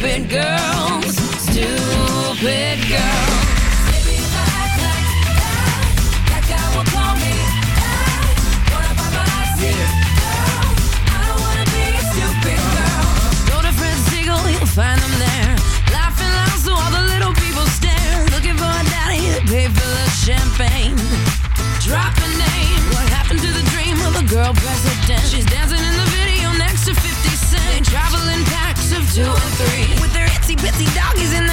To Fred's Siegel, you'll find them there. Laughing loud so all the little people stare. Looking for a daddy to pay for the champagne. Pitsy doggies in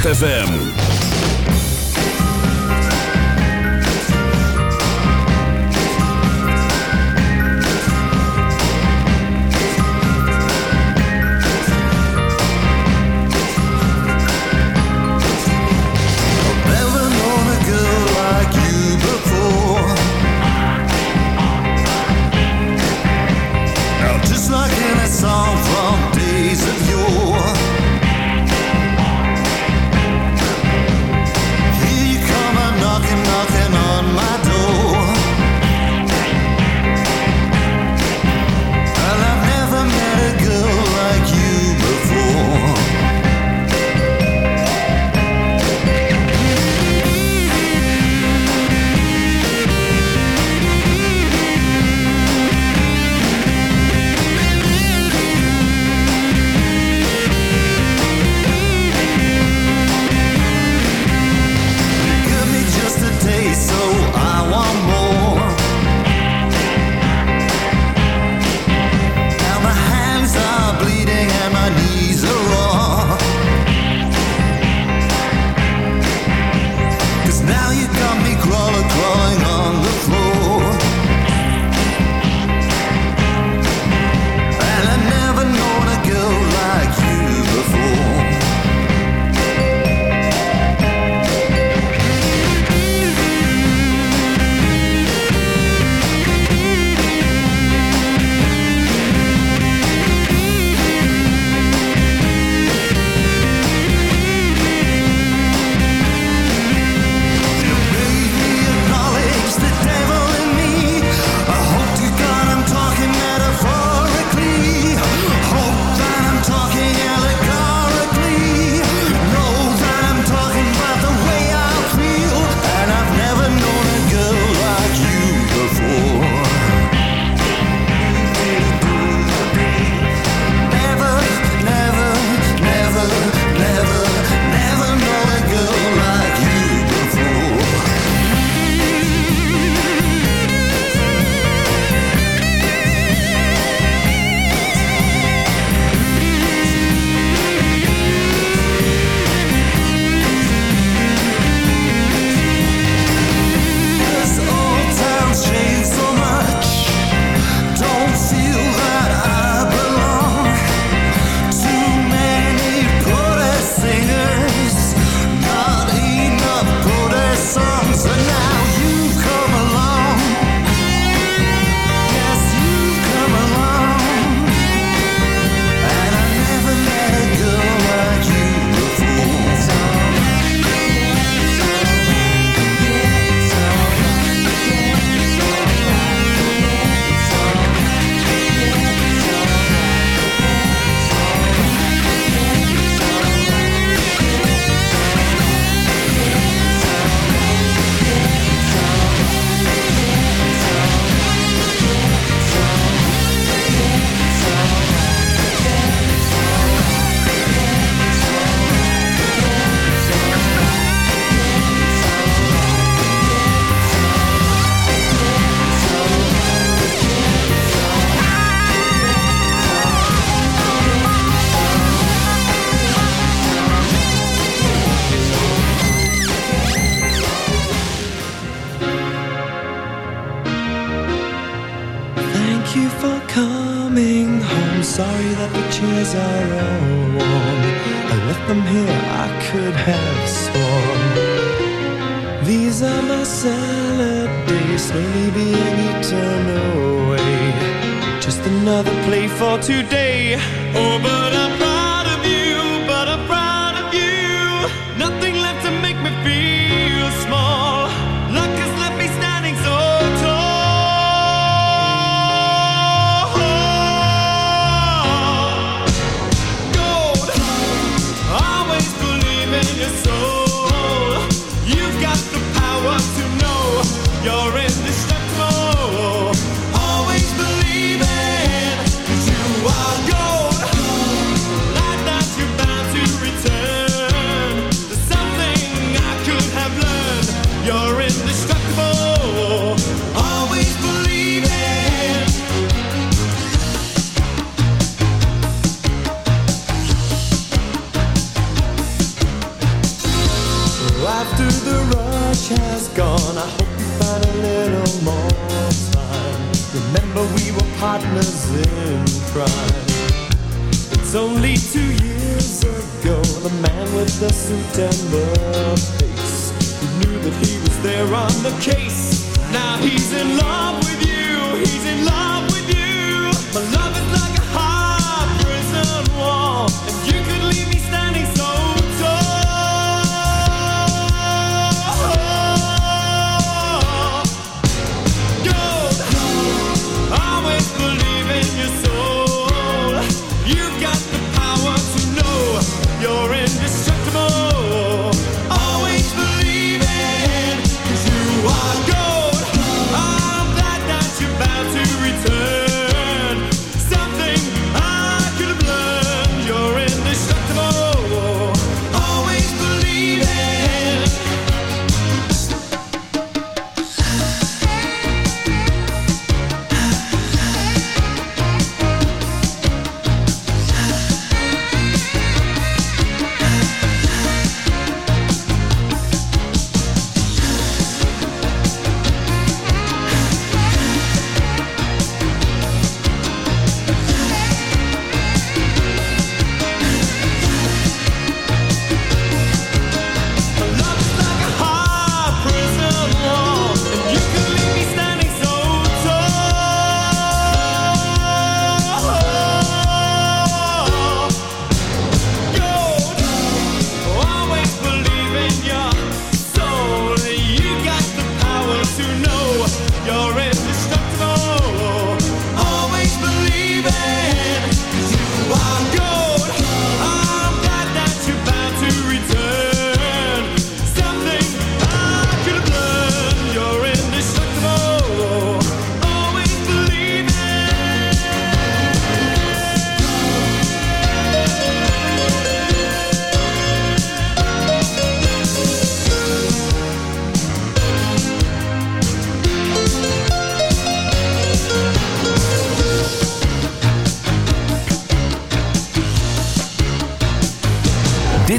ZFM.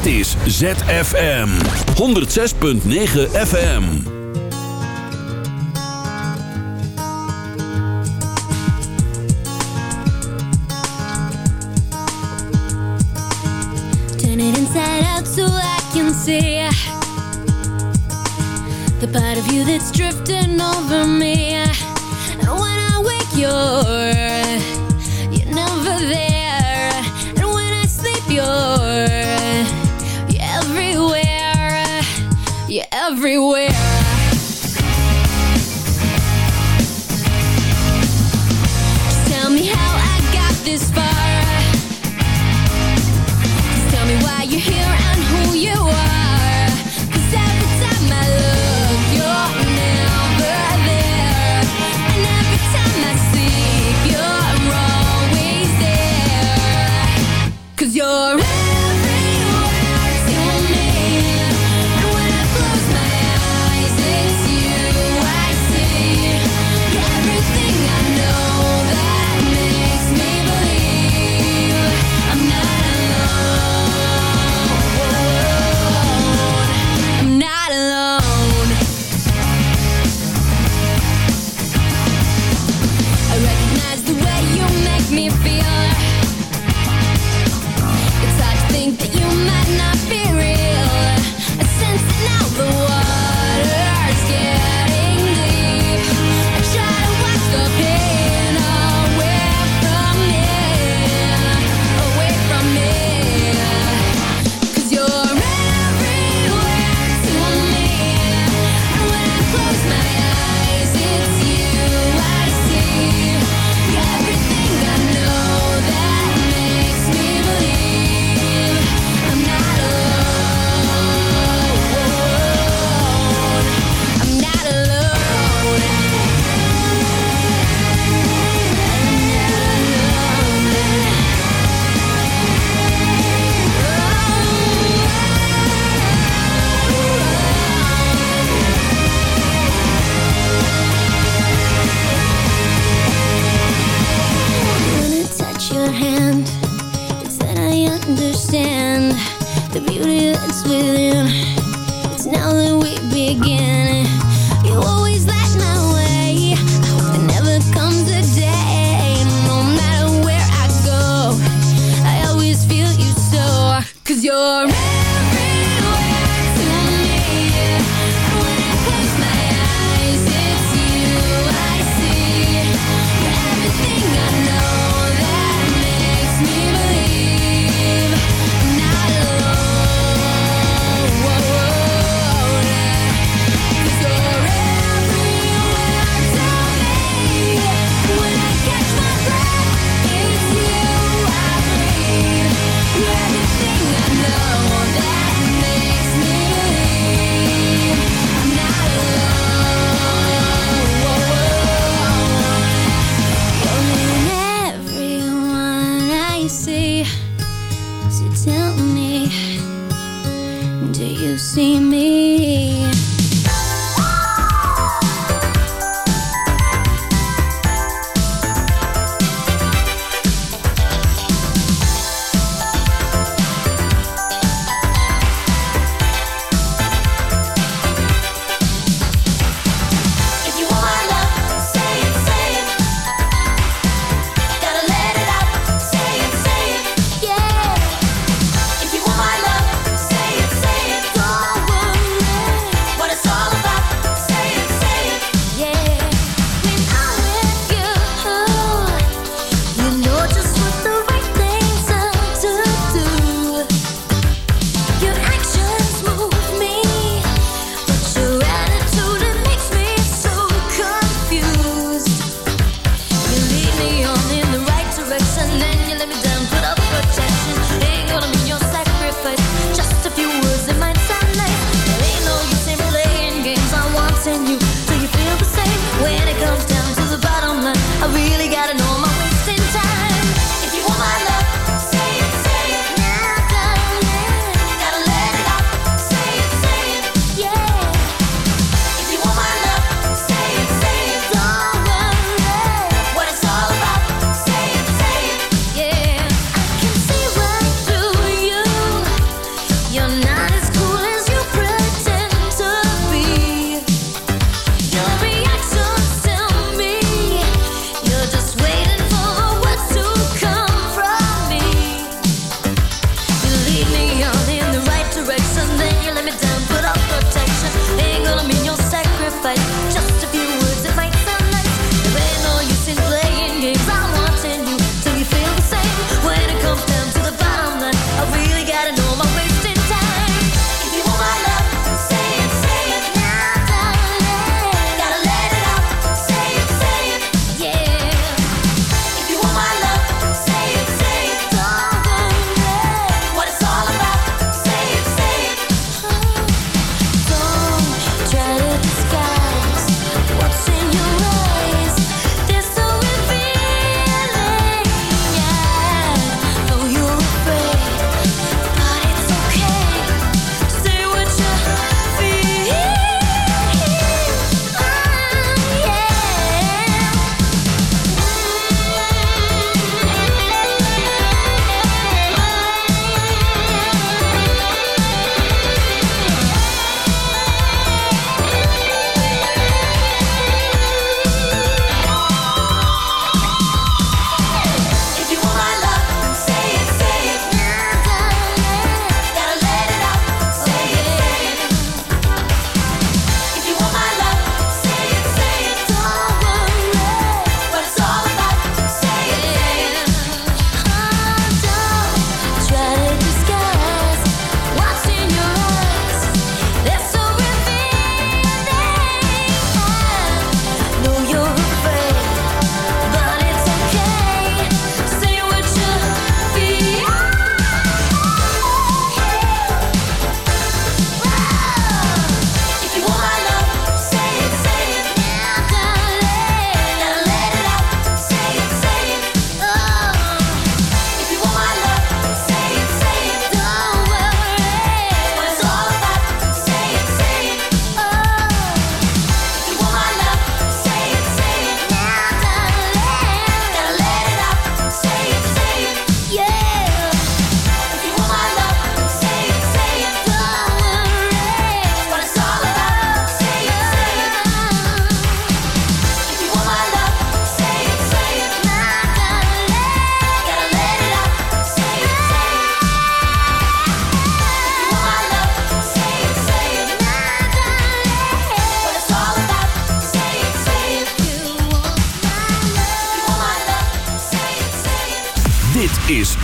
Dit is ZFM 106.9 FM. Turn it inside out so I can see the part of you that's drifting over me. And when I wake, your. everywhere.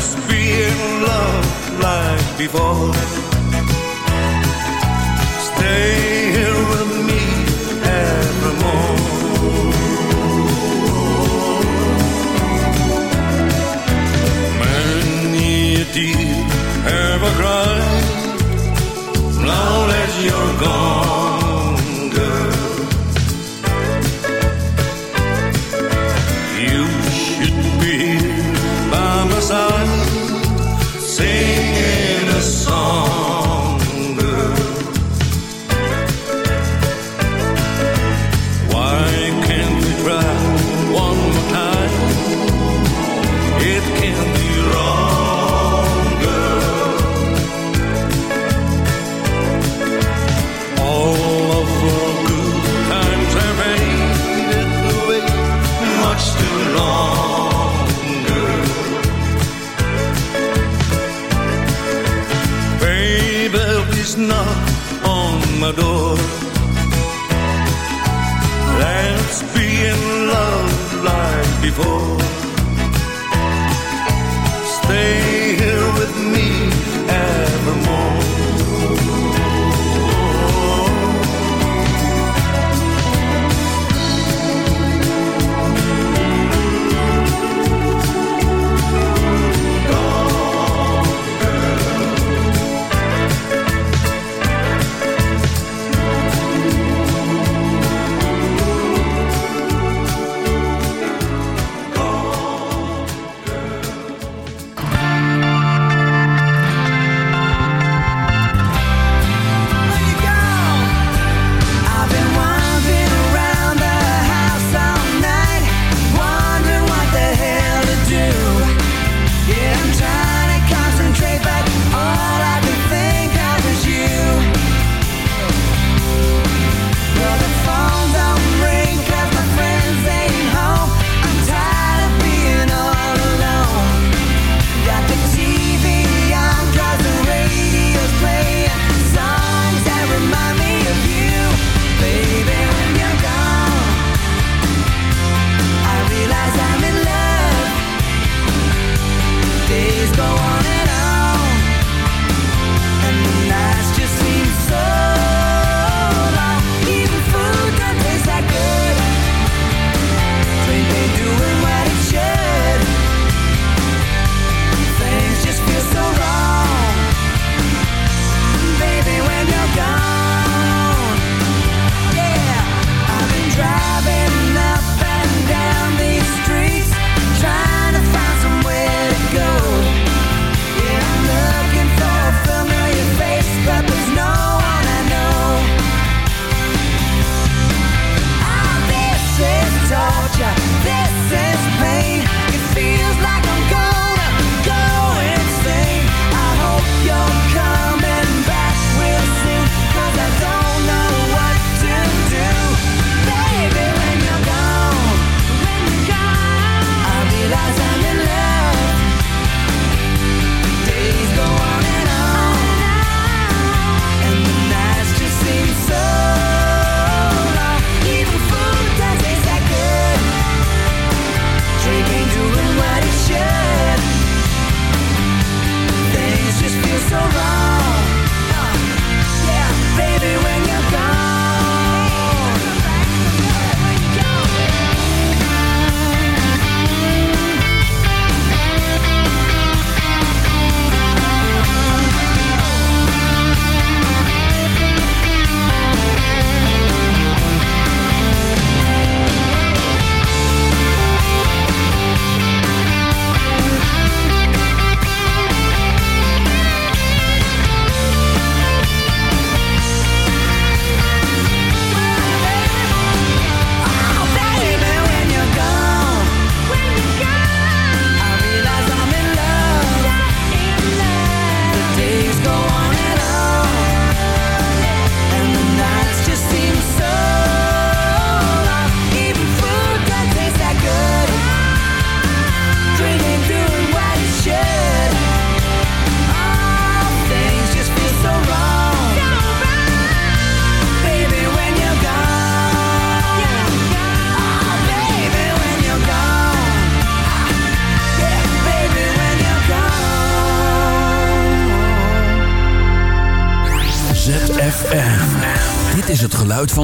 just be in love like before. Stay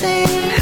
see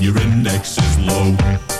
your index is low.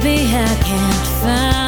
Baby, I can't find